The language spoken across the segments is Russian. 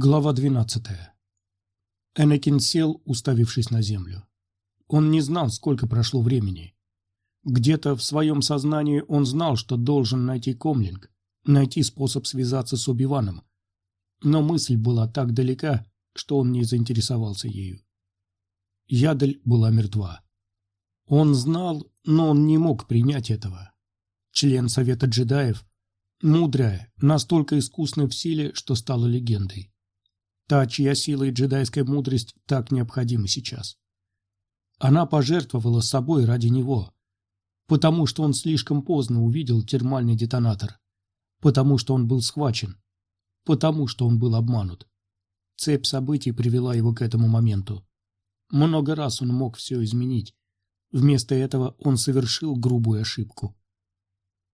Глава 12. Энакин сел, уставившись на землю. Он не знал, сколько прошло времени. Где-то в своем сознании он знал, что должен найти комлинг, найти способ связаться с Убиваном. Но мысль была так далека, что он не заинтересовался ею. Ядель была мертва. Он знал, но он не мог принять этого. Член Совета джедаев, мудрая, настолько искусная в силе, что стала легендой. Та, чья сила и джедайская мудрость так необходимы сейчас. Она пожертвовала собой ради него, потому что он слишком поздно увидел термальный детонатор, потому что он был схвачен, потому что он был обманут. Цепь событий привела его к этому моменту. Много раз он мог все изменить. Вместо этого он совершил грубую ошибку.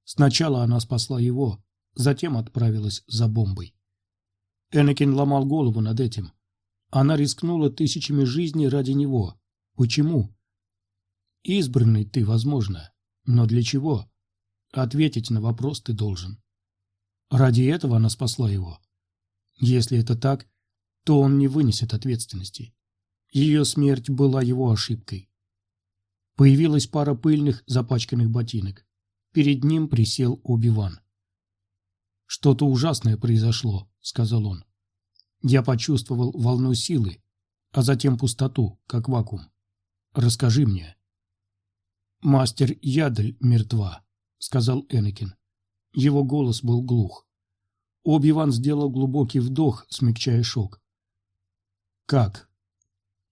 Сначала она спасла его, затем отправилась за бомбой. Энакин ломал голову над этим. Она рискнула тысячами жизней ради него. Почему? Избранный ты, возможно. Но для чего? Ответить на вопрос ты должен. Ради этого она спасла его. Если это так, то он не вынесет ответственности. Ее смерть была его ошибкой. Появилась пара пыльных, запачканных ботинок. Перед ним присел Оби-Ван. «Что-то ужасное произошло», — сказал он. Я почувствовал волну силы, а затем пустоту, как вакуум. Расскажи мне. «Мастер Ядль мертва», — сказал Энакин. Его голос был глух. Оби-Ван сделал глубокий вдох, смягчая шок. «Как?»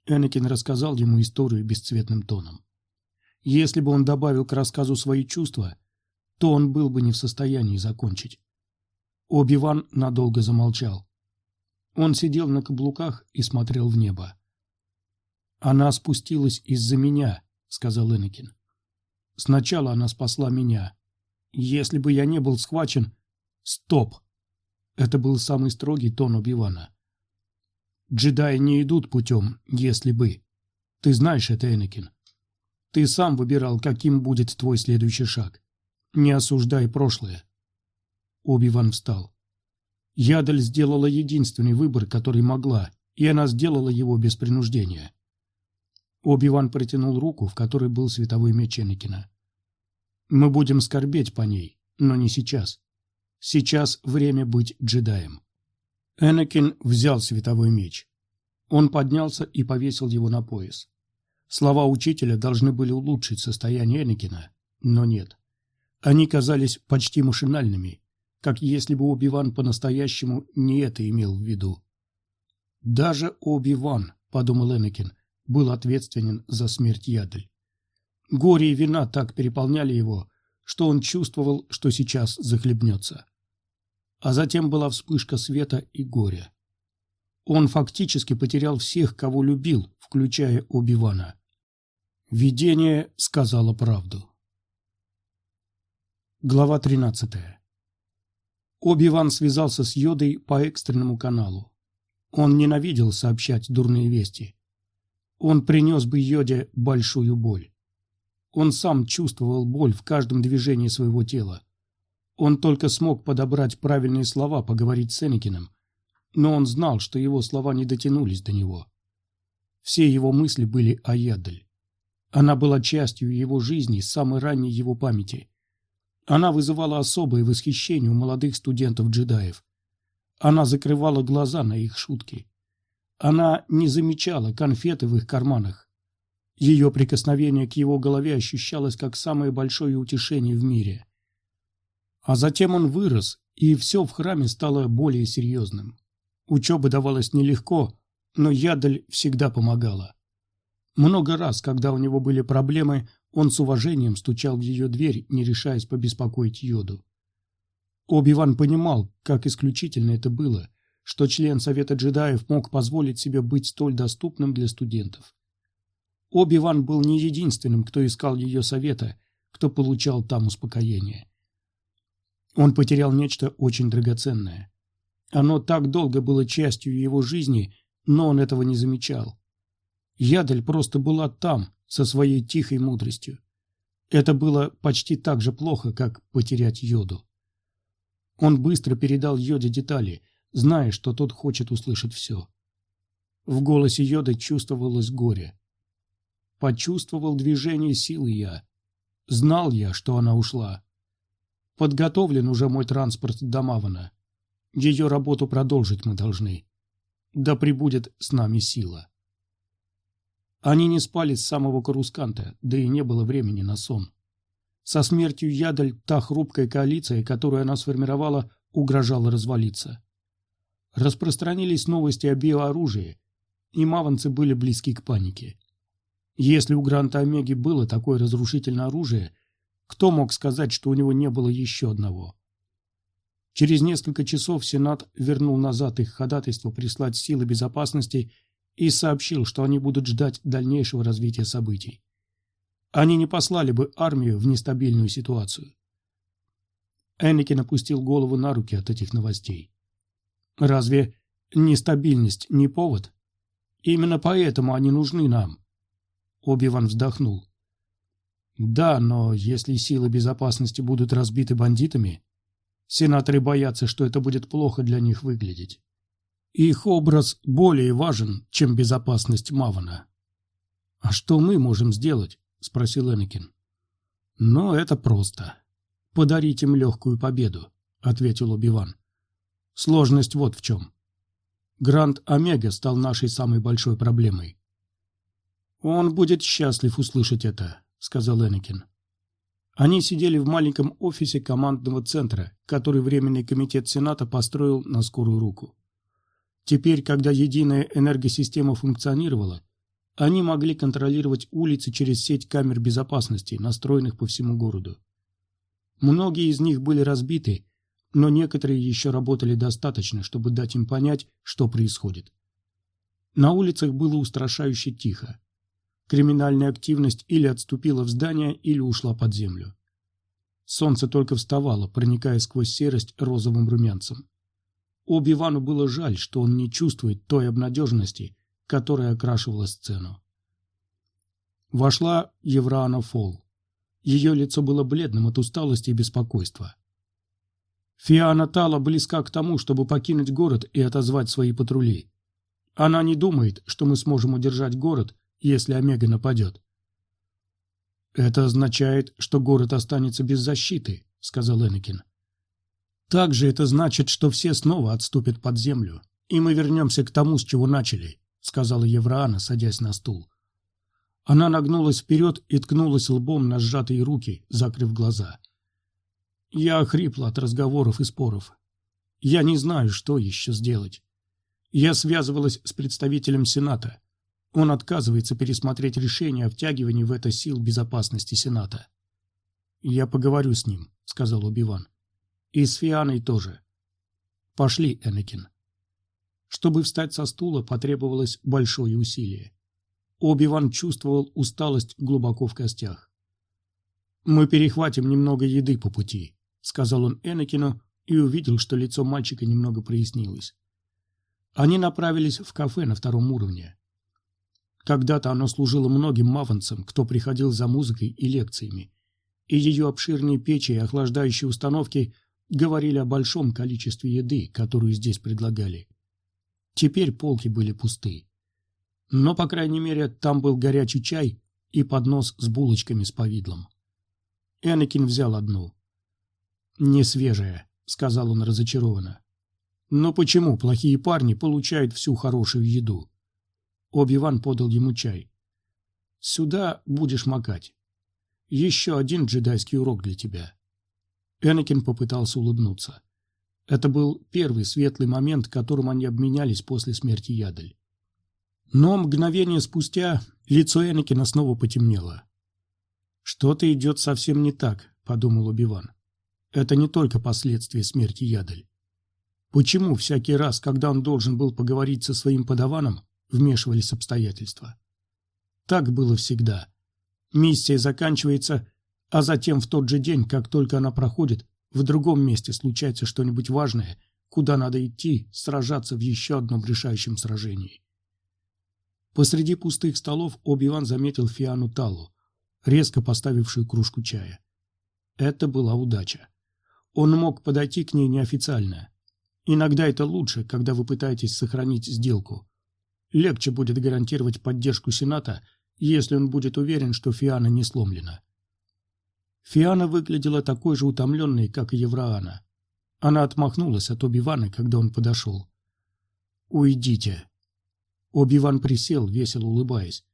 Энакин рассказал ему историю бесцветным тоном. Если бы он добавил к рассказу свои чувства, то он был бы не в состоянии закончить. Оби-Ван надолго замолчал. Он сидел на каблуках и смотрел в небо. «Она спустилась из-за меня», — сказал Энакин. «Сначала она спасла меня. Если бы я не был схвачен...» «Стоп!» Это был самый строгий тон Оби-Вана. «Джедаи не идут путем, если бы. Ты знаешь это, Энакин. Ты сам выбирал, каким будет твой следующий шаг. Не осуждай прошлое. Оби-Ван встал. Ядаль сделала единственный выбор, который могла, и она сделала его без принуждения. Оби-Ван протянул руку, в которой был световой меч Энакина. «Мы будем скорбеть по ней, но не сейчас. Сейчас время быть джедаем». Энакин взял световой меч. Он поднялся и повесил его на пояс. Слова учителя должны были улучшить состояние Энакина, но нет. Они казались почти машинальными, как если бы Оби-Ван по-настоящему не это имел в виду. «Даже Оби-Ван», — подумал Энакин, — был ответственен за смерть Ядль. Горе и вина так переполняли его, что он чувствовал, что сейчас захлебнется. А затем была вспышка света и горя. Он фактически потерял всех, кого любил, включая Оби-Вана. Видение сказало правду. Глава тринадцатая. Оби-Ван связался с Йодой по экстренному каналу. Он ненавидел сообщать дурные вести. Он принес бы Йоде большую боль. Он сам чувствовал боль в каждом движении своего тела. Он только смог подобрать правильные слова, поговорить с Энакином, но он знал, что его слова не дотянулись до него. Все его мысли были о Ядль. Она была частью его жизни с самой ранней его памяти. Она вызывала особое восхищение у молодых студентов-джедаев. Она закрывала глаза на их шутки. Она не замечала конфеты в их карманах. Ее прикосновение к его голове ощущалось как самое большое утешение в мире. А затем он вырос, и все в храме стало более серьезным. Учеба давалась нелегко, но Ядаль всегда помогала. Много раз, когда у него были проблемы, он с уважением стучал в ее дверь, не решаясь побеспокоить Йоду. Оби-Ван понимал, как исключительно это было, что член Совета джедаев мог позволить себе быть столь доступным для студентов. Оби-Ван был не единственным, кто искал ее совета, кто получал там успокоение. Он потерял нечто очень драгоценное. Оно так долго было частью его жизни, но он этого не замечал. Ядель просто была там, со своей тихой мудростью. Это было почти так же плохо, как потерять йоду. Он быстро передал йоде детали, зная, что тот хочет услышать все. В голосе Йода чувствовалось горе. Почувствовал движение силы я. Знал я, что она ушла. Подготовлен уже мой транспорт до Мавана. Ее работу продолжить мы должны. Да прибудет с нами сила. Они не спали с самого Карусканта, да и не было времени на сон. Со смертью Ядаль та хрупкая коалиция, которую она сформировала, угрожала развалиться. Распространились новости о биооружии, и маванцы были близки к панике. Если у Гранта Омеги было такое разрушительное оружие, кто мог сказать, что у него не было еще одного? Через несколько часов Сенат вернул назад их ходатайство прислать силы безопасности и сообщил, что они будут ждать дальнейшего развития событий. Они не послали бы армию в нестабильную ситуацию. Энакин опустил голову на руки от этих новостей. Разве нестабильность не повод? Именно поэтому они нужны нам. Оби-Ван вздохнул. Да, но если силы безопасности будут разбиты бандитами, сенаторы боятся, что это будет плохо для них выглядеть. Их образ более важен, чем безопасность Мавана. А что мы можем сделать? — спросил Энакин. «Но это просто. Подарить им легкую победу», — ответил Убиван. «Сложность вот в чем. Гранд Омега стал нашей самой большой проблемой». «Он будет счастлив услышать это», — сказал Энакин. Они сидели в маленьком офисе командного центра, который Временный комитет Сената построил на скорую руку. Теперь, когда единая энергосистема функционировала, они могли контролировать улицы через сеть камер безопасности, настроенных по всему городу. Многие из них были разбиты, но некоторые еще работали достаточно, чтобы дать им понять, что происходит. На улицах было устрашающе тихо. Криминальная активность или отступила в здание, или ушла под землю. Солнце только вставало, проникая сквозь серость розовым румянцем. Оби-Вану было жаль, что он не чувствует той обнадеженности, которая окрашивала сцену. Вошла Еврана Фол. Ее лицо было бледным от усталости и беспокойства. Фиана Тала близка к тому, чтобы покинуть город и отозвать свои патрули. Она не думает, что мы сможем удержать город, если Омега нападет. «Это означает, что город останется без защиты», — сказал Энакин. «Также это значит, что все снова отступят под землю, и мы вернемся к тому, с чего начали сказала Евраана, садясь на стул. Она нагнулась вперед и ткнулась лбом на сжатые руки, закрыв глаза. Я охрипла от разговоров и споров. Я не знаю, что еще сделать. Я связывалась с представителем Сената. Он отказывается пересмотреть решение о втягивании в это сил безопасности Сената. «Я поговорю с ним», — сказал Убиван. «И с Фианой тоже. Пошли, Энакин». Чтобы встать со стула, потребовалось большое усилие. Оби-Ван чувствовал усталость глубоко в костях. «Мы перехватим немного еды по пути», — сказал он Энакину и увидел, что лицо мальчика немного прояснилось. Они направились в кафе на втором уровне. Когда-то оно служило многим маванцам, кто приходил за музыкой и лекциями, и ее обширные печи и охлаждающие установки говорили о большом количестве еды, которую здесь предлагали. Теперь полки были пусты. Но, по крайней мере, там был горячий чай и поднос с булочками с повидлом. Энакин взял одну. «Не свежая», — сказал он разочарованно. «Но почему плохие парни получают всю хорошую еду?» Оби-Ван подал ему чай. «Сюда будешь макать. Еще один джедайский урок для тебя». Энакин попытался улыбнуться. Это был первый светлый момент, которым они обменялись после смерти Ядаль. Но мгновение спустя лицо Энакина снова потемнело. «Что-то идет совсем не так», — подумал Убиван. «Это не только последствия смерти Ядаль. Почему всякий раз, когда он должен был поговорить со своим подаваном, вмешивались обстоятельства? Так было всегда. Миссия заканчивается, а затем в тот же день, как только она проходит, в другом месте случается что-нибудь важное, куда надо идти, сражаться в еще одном решающем сражении. Посреди пустых столов Оби-Ван заметил Фиану Талу, резко поставившую кружку чая. Это была удача. Он мог подойти к ней неофициально. Иногда это лучше, когда вы пытаетесь сохранить сделку. Легче будет гарантировать поддержку Сената, если он будет уверен, что Фиана не сломлена. Фиана выглядела такой же утомленной, как и Евраана. Она отмахнулась от Оби-Вана, когда он подошел. «Уйдите». Оби-Ван присел, весело улыбаясь.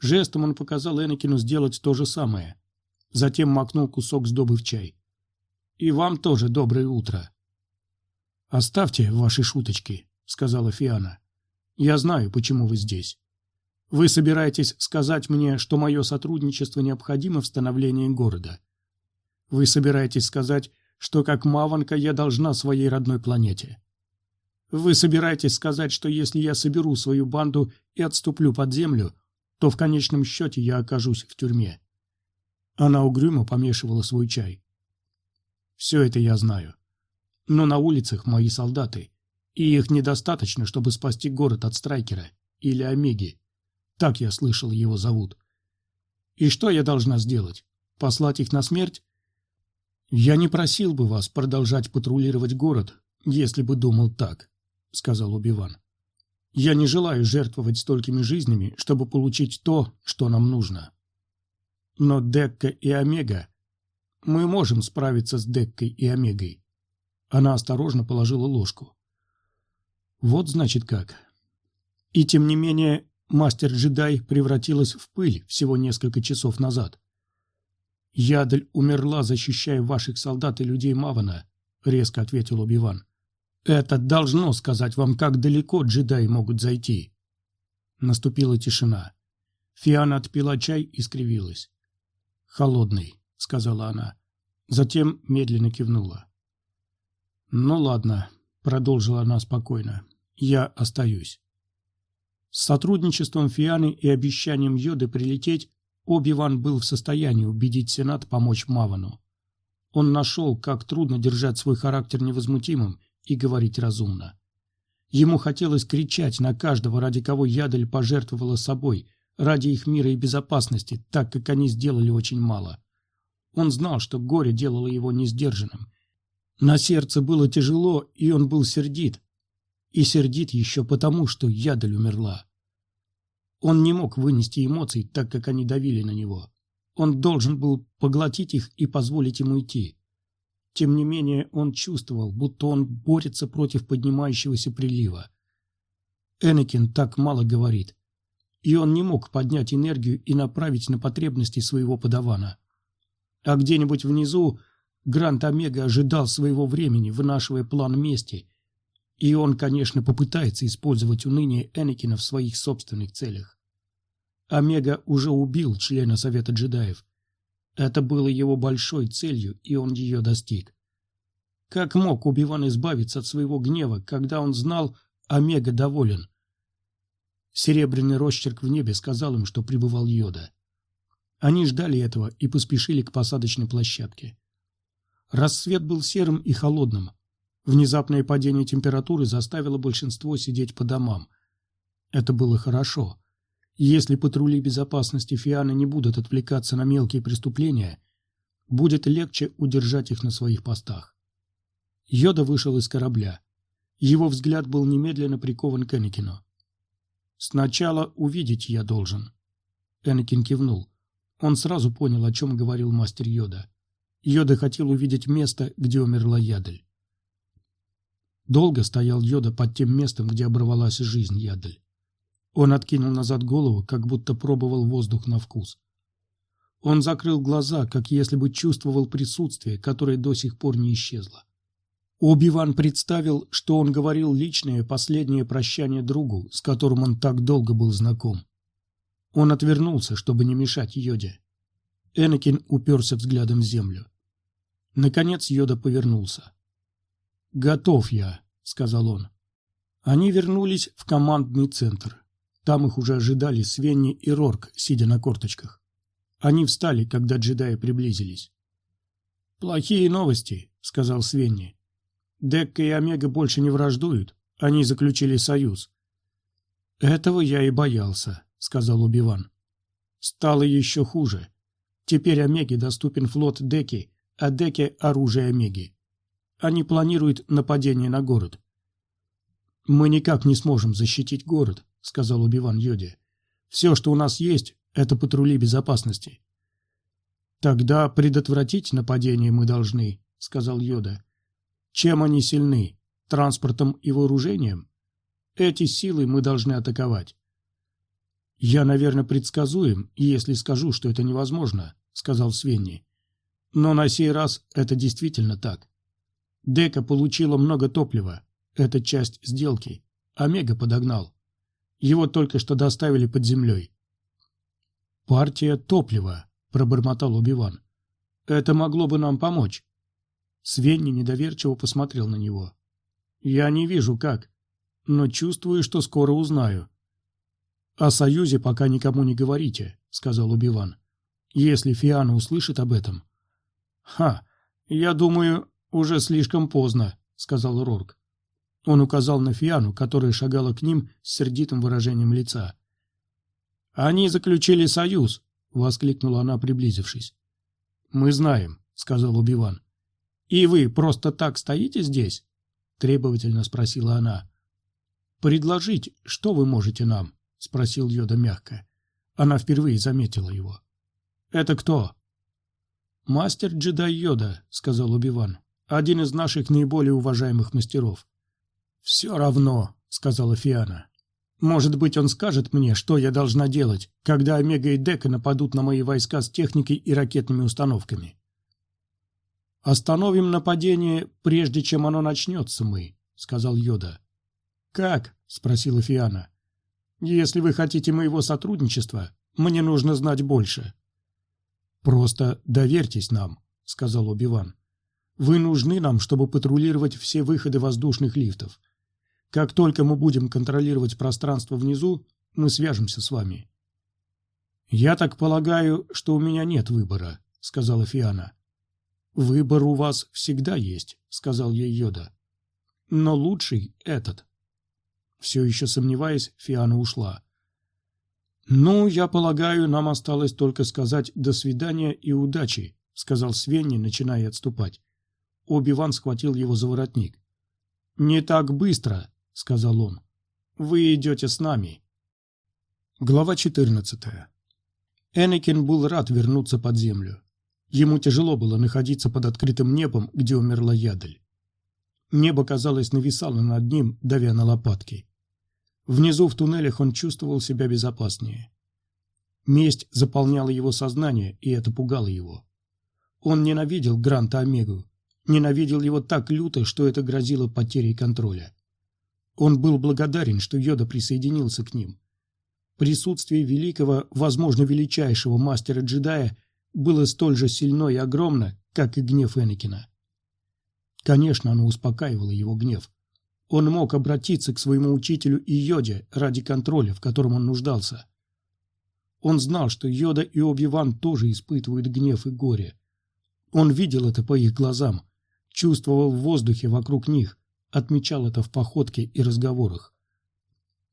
Жестом он показал Энакину сделать то же самое. Затем макнул кусок сдобы в чай. «И вам тоже доброе утро». «Оставьте ваши шуточки», — сказала Фиана. «Я знаю, почему вы здесь. Вы собираетесь сказать мне, что мое сотрудничество необходимо в становлении города. Вы собираетесь сказать, что как маванка я должна своей родной планете. Вы собираетесь сказать, что если я соберу свою банду и отступлю под землю, то в конечном счете я окажусь в тюрьме. Она угрюмо помешивала свой чай. Все это я знаю. Но на улицах мои солдаты, и их недостаточно, чтобы спасти город от Страйкера или Омеги. Так я слышал, его зовут. И что я должна сделать? Послать их на смерть? Я не просил бы вас продолжать патрулировать город, если бы думал так, сказал Убиван. Я не желаю жертвовать столькими жизнями, чтобы получить то, что нам нужно. Но Декка и Омега... Мы можем справиться с Деккой и Омегой. Она осторожно положила ложку. Вот значит как. И тем не менее, мастер-джедай превратилась в пыль всего несколько часов назад. «Ядаль умерла, защищая ваших солдат и людей Мавана», — резко ответил Убиван. Это должно сказать вам, как далеко джедаи могут зайти. Наступила тишина. Фиана отпила чай и скривилась. «Холодный», — сказала она. Затем медленно кивнула. «Ну ладно», — продолжила она спокойно. «Я остаюсь». С сотрудничеством Фианы и обещанием Йоды прилететь Оби-Ван был в состоянии убедить Сенат помочь Мавану. Он нашел, как трудно держать свой характер невозмутимым и говорить разумно. Ему хотелось кричать на каждого, ради кого Ядель пожертвовала собой, ради их мира и безопасности, так как они сделали очень мало. Он знал, что горе делало его несдержанным. На сердце было тяжело, и он был сердит. И сердит еще потому, что Ядель умерла. Он не мог вынести эмоций, так как они давили на него. Он должен был поглотить их и позволить им уйти. Тем не менее, он чувствовал, будто он борется против поднимающегося прилива. Энакин так мало говорит, и он не мог поднять энергию и направить на потребности своего подавана. А где-нибудь внизу Грант Омега ожидал своего времени, вынашивая план мести, и он, конечно, попытается использовать уныние Энакина в своих собственных целях. Омега уже убил члена Совета джедаев, это было его большой целью, и он ее достиг. Как мог Убиван избавиться от своего гнева, когда он знал, Омега доволен? Серебряный росчерк в небе сказал им, что прибывал Йода. Они ждали этого и поспешили к посадочной площадке. Рассвет был серым и холодным. Внезапное падение температуры заставило большинство сидеть по домам. Это было хорошо. Если патрули безопасности Фианы не будут отвлекаться на мелкие преступления, будет легче удержать их на своих постах. Йода вышел из корабля. Его взгляд был немедленно прикован к Энакину. «Сначала увидеть я должен». Энакин кивнул. Он сразу понял, о чем говорил мастер Йода. Йода хотел увидеть место, где умерла Ядль. Долго стоял Йода под тем местом, где оборвалась жизнь Ядль. Он откинул назад голову, как будто пробовал воздух на вкус. Он закрыл глаза, как если бы чувствовал присутствие, которое до сих пор не исчезло. Оби-Ван представил, что он говорил личное последнее прощание другу, с которым он так долго был знаком. Он отвернулся, чтобы не мешать Йоде. Энакин уперся взглядом в землю. Наконец Йода повернулся. «Готов я», — сказал он. Они вернулись в командный центр. Там их уже ожидали Свенни и Рорк, сидя на корточках. Они встали, когда джедаи приблизились. «Плохие новости», — сказал Свенни. «Декка и Омега больше не враждуют. Они заключили союз». «Этого я и боялся», — сказал Убиван. «Стало еще хуже. Теперь Омеге доступен флот Деки, а Деке — оружие Омеги. Они планируют нападение на город. «Мы никак не сможем защитить город», — сказал Убиван Йоде. «Все, что у нас есть, это патрули безопасности». «Тогда предотвратить нападение мы должны», — сказал Йода. «Чем они сильны? Транспортом и вооружением? Эти силы мы должны атаковать». «Я, наверное, предсказуем, если скажу, что это невозможно», — сказал Свенни. «Но на сей раз это действительно так. Дека получила много топлива, это часть сделки. Омега подогнал. Его только что доставили под землей. «Партия топлива», — пробормотал Убиван. «Это могло бы нам помочь». Свенни недоверчиво посмотрел на него. «Я не вижу, как, но чувствую, что скоро узнаю». «О союзе пока никому не говорите», — сказал Убиван. «Если Фиана услышит об этом». «Ха, я думаю, уже слишком поздно», — сказал Рорк. Он указал на Фиану, которая шагала к ним с сердитым выражением лица. «Они заключили союз!» — воскликнула она, приблизившись. «Мы знаем», — сказал Убиван. «И вы просто так стоите здесь?» — требовательно спросила она. «Предложить, что вы можете нам?» — спросил Йода мягко. Она впервые заметила его. «Это кто?» «Мастер-джедай Йода», — сказал Убиван. «Один из наших наиболее уважаемых мастеров. «Все равно», — сказала Фиана. «Может быть, он скажет мне, что я должна делать, когда Омега и Дека нападут на мои войска с техникой и ракетными установками». «Остановим нападение, прежде чем оно начнется, мы», — сказал Йода. «Как?» — спросила Фиана. «Если вы хотите моего сотрудничества, мне нужно знать больше». «Просто доверьтесь нам», — сказал Оби-Ван. «Вы нужны нам, чтобы патрулировать все выходы воздушных лифтов. Как только мы будем контролировать пространство внизу, мы свяжемся с вами. «Я так полагаю, что у меня нет выбора», — сказала Фиана. «Выбор у вас всегда есть», — сказал ей Йода. «Но лучший этот». Все еще сомневаясь, Фиана ушла. «Ну, я полагаю, нам осталось только сказать «до свидания» и «удачи», — сказал Свенни, начиная отступать. Оби-Ван схватил его за воротник. «Не так быстро», — сказал он. «Вы идете с нами». Глава 14. Энакин был рад вернуться под землю. Ему тяжело было находиться под открытым небом, где умерла Ядаль. Небо, казалось, нависало над ним, давя на лопатки. Внизу в туннелях он чувствовал себя безопаснее. Месть заполняла его сознание, и это пугало его. Он ненавидел Гранта Омегу, ненавидел его так люто, что это грозило потерей контроля. Он был благодарен, что Йода присоединился к ним. Присутствие великого, возможно, величайшего мастера-джедая было столь же сильно и огромно, как и гнев Энакина. Конечно, оно успокаивало его гнев. Он мог обратиться к своему учителю и Йоде ради контроля, в котором он нуждался. Он знал, что Йода и Оби-Ван тоже испытывают гнев и горе. Он видел это по их глазам, чувствовал в воздухе вокруг них, отмечал это в походке и разговорах.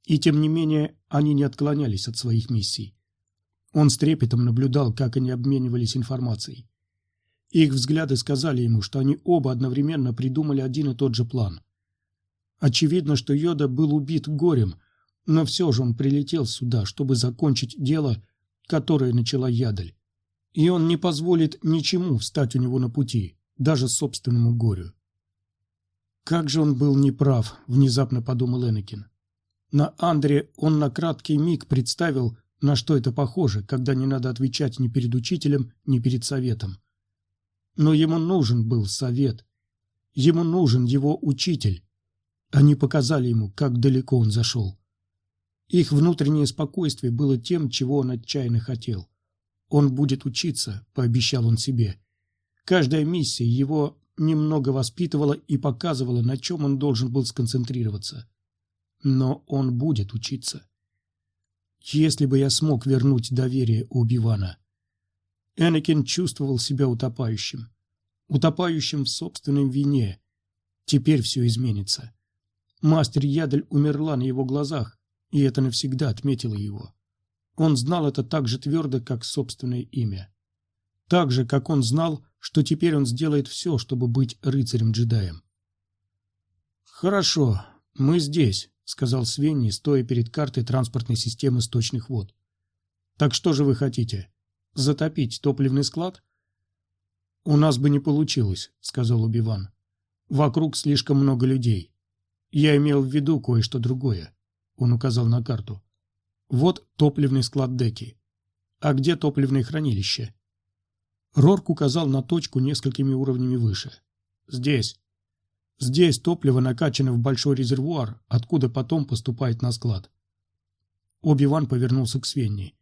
И тем не менее они не отклонялись от своих миссий. Он с трепетом наблюдал, как они обменивались информацией. Их взгляды сказали ему, что они оба одновременно придумали один и тот же план. Очевидно, что Йода был убит горем, но все же он прилетел сюда, чтобы закончить дело, которое начала Ядаль. И он не позволит ничему встать у него на пути, даже собственному горю. Как же он был неправ, внезапно подумал Энакин. На Андре он на краткий миг представил, на что это похоже, когда не надо отвечать ни перед учителем, ни перед советом. Но ему нужен был совет. Ему нужен его учитель. Они показали ему, как далеко он зашел. Их внутреннее спокойствие было тем, чего он отчаянно хотел. Он будет учиться, пообещал он себе. Каждая миссия его немного воспитывала и показывала, на чем он должен был сконцентрироваться. Но он будет учиться. Если бы я смог вернуть доверие Оби-Вана. Энакин чувствовал себя утопающим. Утопающим в собственной вине. Теперь все изменится. Мастер Ядель умерла на его глазах, и это навсегда отметило его. Он знал это так же твердо, как собственное имя. Так же, как он знал, что теперь он сделает все, чтобы быть рыцарем-джедаем. «Хорошо, «Мы здесь», — сказал Свенни, стоя перед картой транспортной системы сточных вод. «Так что же вы хотите? Затопить топливный склад?» «У нас бы не получилось», — сказал Убиван. «Вокруг слишком много людей. Я имел в виду кое-что другое», — он указал на карту. «Вот топливный склад Деки. А где топливное хранилище?» Рорк указал на точку несколькими уровнями выше. «Здесь. Здесь топливо накачано в большой резервуар, откуда потом поступает на склад». Оби-Ван повернулся к Свенни.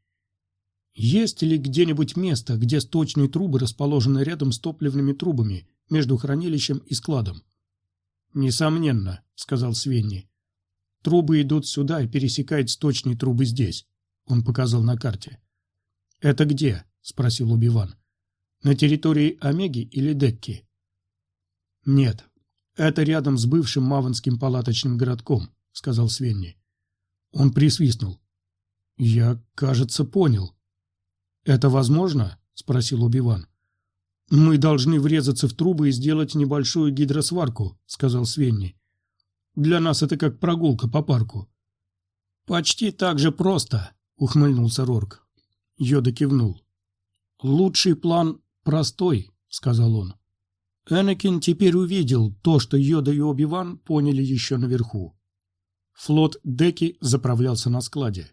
Есть ли где-нибудь место, где сточные трубы расположены рядом с топливными трубами, между хранилищем и складом? Несомненно, сказал Свенни. Трубы идут сюда и пересекают сточные трубы здесь. Он показал на карте. Это где? спросил Убиван. На территории Омеги или Декки? Нет, это рядом с бывшим Маванским палаточным городком, сказал Свенни. Он присвистнул. Я, кажется, понял. «Это возможно?» – спросил Убиван. «Мы должны врезаться в трубы и сделать небольшую гидросварку», – сказал Свенни. «Для нас это как прогулка по парку». «Почти так же просто», – ухмыльнулся Рорк. Йода кивнул. «Лучший план простой», – сказал он. Энакин теперь увидел то, что Йода и Оби-Ван поняли еще наверху. Флот Деки заправлялся на складе.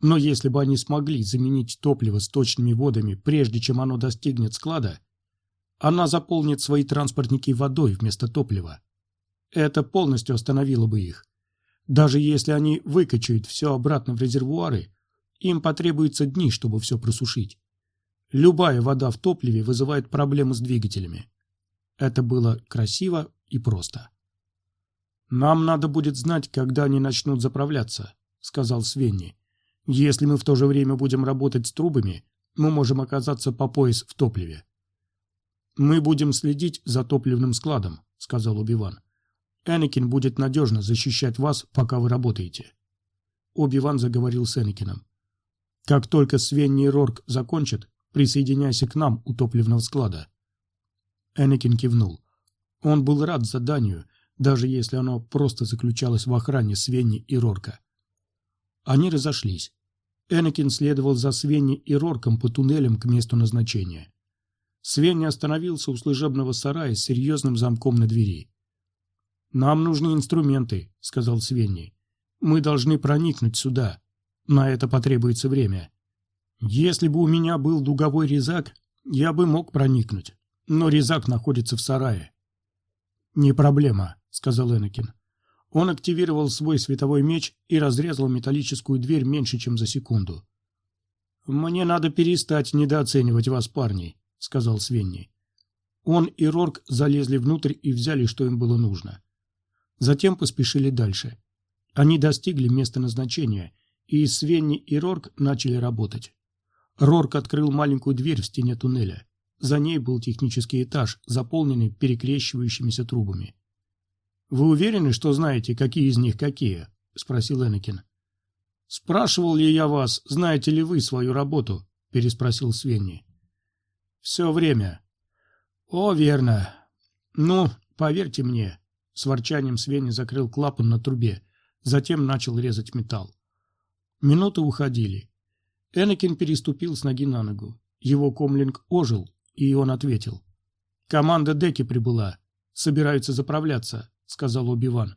Но если бы они смогли заменить топливо сточными водами, прежде чем оно достигнет склада, она заполнит свои транспортники водой вместо топлива. Это полностью остановило бы их. Даже если они выкачают все обратно в резервуары, им потребуется дни, чтобы все просушить. Любая вода в топливе вызывает проблемы с двигателями. Это было красиво и просто. «Нам надо будет знать, когда они начнут заправляться», — сказал Свенни. Если мы в то же время будем работать с трубами, мы можем оказаться по пояс в топливе. «Мы будем следить за топливным складом», — сказал Оби-Ван. «Энакин будет надежно защищать вас, пока вы работаете». Оби-Ван заговорил с Энакином. «Как только Свенни и Рорк закончат, присоединяйся к нам у топливного склада». Энакин кивнул. Он был рад заданию, даже если оно просто заключалось в охране Свенни и Рорка. Они разошлись. Энакин следовал за Свенни и Рорком по туннелям к месту назначения. Свенни остановился у служебного сарая с серьезным замком на двери. «Нам нужны инструменты», — сказал Свенни. «Мы должны проникнуть сюда. На это потребуется время. Если бы у меня был дуговой резак, я бы мог проникнуть, но резак находится в сарае». «Не проблема», — сказал Энакин. Он активировал свой световой меч и разрезал металлическую дверь меньше, чем за секунду. «Мне надо перестать недооценивать вас, парни», — сказал Свенни. Он и Рорк залезли внутрь и взяли, что им было нужно. Затем поспешили дальше. Они достигли места назначения, и Свенни и Рорк начали работать. Рорк открыл маленькую дверь в стене туннеля. За ней был технический этаж, заполненный перекрещивающимися трубами. «Вы уверены, что знаете, какие из них какие?» — спросил Энакин. «Спрашивал ли я вас, знаете ли вы свою работу?» — переспросил Свенни. «Все время». «О, верно. Ну, поверьте мне». С ворчанием Свенни закрыл клапан на трубе, затем начал резать металл. Минуты уходили. Энакин переступил с ноги на ногу. Его комлинг ожил, и он ответил. «Команда Деки прибыла. Собираются заправляться. — сказал Оби-Ван.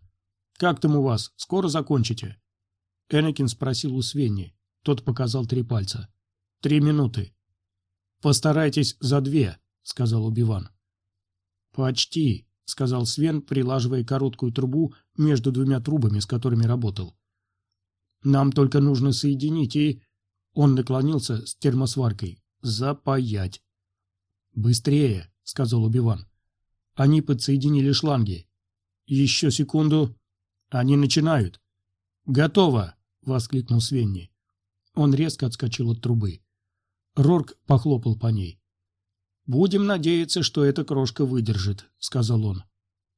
«Как там у вас? Скоро закончите?» Энакин спросил у Свенни. Тот показал три пальца. «Три минуты». «Постарайтесь за две», — сказал Оби-Ван. «Почти», — сказал Свен, прилаживая короткую трубу между двумя трубами, с которыми работал. «Нам только нужно соединить и...» Он наклонился с термосваркой. «Запаять». «Быстрее», — сказал Убиван. Они подсоединили шланги. Еще секунду. Они начинают. Готово! воскликнул Свенни. Он резко отскочил от трубы. Рорк похлопал по ней. «Будем надеяться, что эта крошка выдержит», — сказал он.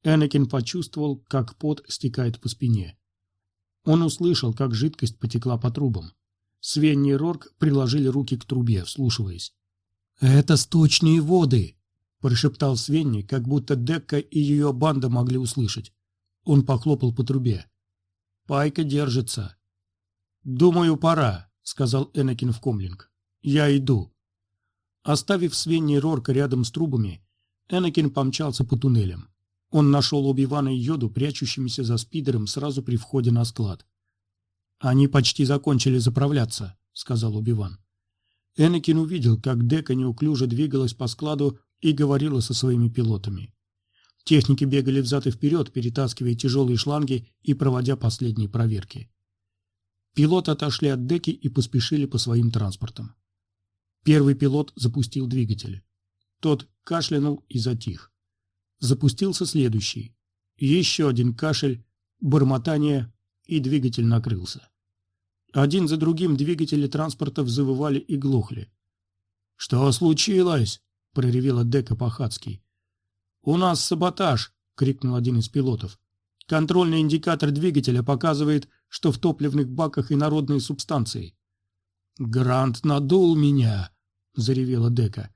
Энакин почувствовал, как пот стекает по спине. Он услышал, как жидкость потекла по трубам. Свенни и Рорк приложили руки к трубе, вслушиваясь. «Это сточные воды!» — прошептал Свенни, как будто Декка и ее банда могли услышать. Он похлопал по трубе. Пайка держится. «Думаю, пора», — сказал Энакин в комлинг. «Я иду». Оставив Свенни и Рорка рядом с трубами, Энакин помчался по туннелям. Он нашел Оби-Вана и Йоду, прячущимися за спидером сразу при входе на склад. «Они почти закончили заправляться», — сказал Оби-Ван. Энакин увидел, как Дека неуклюже двигалась по складу и говорила со своими пилотами. Техники бегали взад и вперед, перетаскивая тяжелые шланги и проводя последние проверки. Пилоты отошли от деки и поспешили по своим транспортам. Первый пилот запустил двигатель. Тот кашлянул и затих. Запустился следующий. Еще один кашель, бормотание, и двигатель накрылся. Один за другим двигатели транспортов завывали и глохли. «Что случилось?» — проревела Дека Пахацкий. «У нас саботаж!» — крикнул один из пилотов. «Контрольный индикатор двигателя показывает, что в топливных баках инородные субстанции». «Грант надул меня!» — заревела Дека.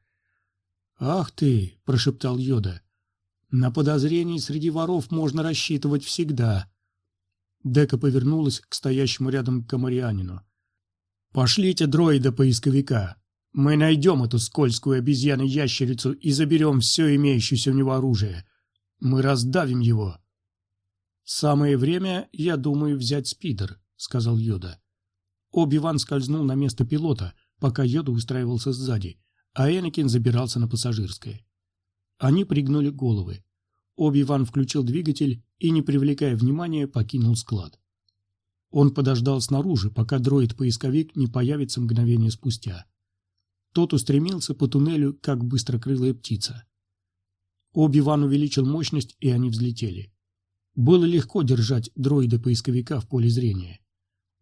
«Ах ты!» — прошептал Йода. «На подозрении среди воров можно рассчитывать всегда». Дека повернулась к стоящему рядом комарианину. «Пошлите дроида-поисковика. Мы найдем эту скользкую обезьяну-ящерицу и заберем все имеющееся у него оружие. Мы раздавим его». «Самое время, я думаю, взять спидер», — сказал Йода. Оби-Ван скользнул на место пилота, пока Йода устраивался сзади, а Энакин забирался на пассажирское. Они пригнули головы. Оби-Ван включил двигатель и, не привлекая внимания, покинул склад. Он подождал снаружи, пока дроид-поисковик не появится мгновение спустя. Тот устремился по туннелю, как быстрокрылая птица. Оби-Ван увеличил мощность, и они взлетели. Было легко держать дроида-поисковика в поле зрения.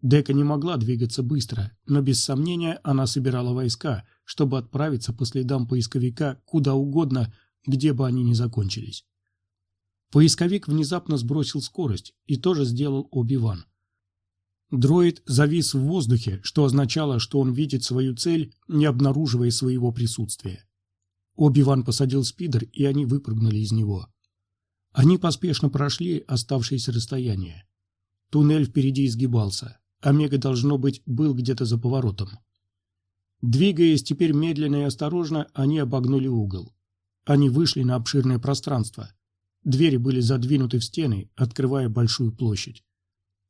Дека не могла двигаться быстро, но без сомнения она собирала войска, чтобы отправиться по следам поисковика куда угодно, где бы они ни закончились. Поисковик внезапно сбросил скорость и тоже сделал Оби-Ван. Дроид завис в воздухе, что означало, что он видит свою цель, не обнаруживая своего присутствия. Оби-Ван посадил спидер, и они выпрыгнули из него. Они поспешно прошли оставшееся расстояние. Туннель впереди изгибался. Омега, должно быть, был где-то за поворотом. Двигаясь теперь медленно и осторожно, они обогнули угол. Они вышли на обширное пространство. Двери были задвинуты в стены, открывая большую площадь.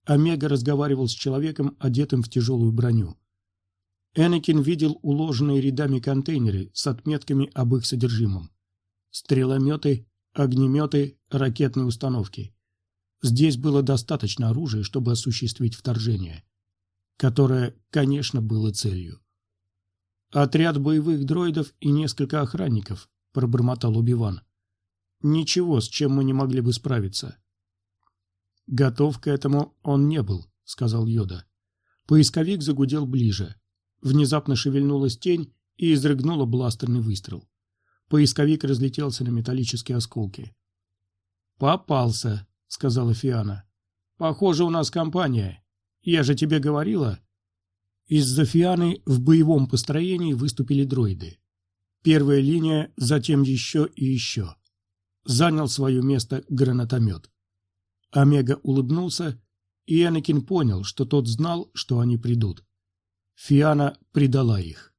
Омега разговаривал с человеком, одетым в тяжелую броню. Энакин видел уложенные рядами контейнеры с отметками об их содержимом. Стрелометы, огнеметы, ракетные установки. Здесь было достаточно оружия, чтобы осуществить вторжение, которое, конечно, было целью. «Отряд боевых дроидов и несколько охранников», — пробормотал Убиван. Ничего, с чем мы не могли бы справиться. Готов к этому он не был, сказал Йода. Поисковик загудел ближе. Внезапно шевельнулась тень и изрыгнула бластерный выстрел. Поисковик разлетелся на металлические осколки. «Попался», — сказала Фиана. «Похоже, у нас компания. Я же тебе говорила». Из-за Фианы в боевом построении выступили дроиды. Первая линия, затем еще и еще занял свое место гранатомет. Омега улыбнулся, и Энакин понял, что тот знал, что они придут. Фиана предала их.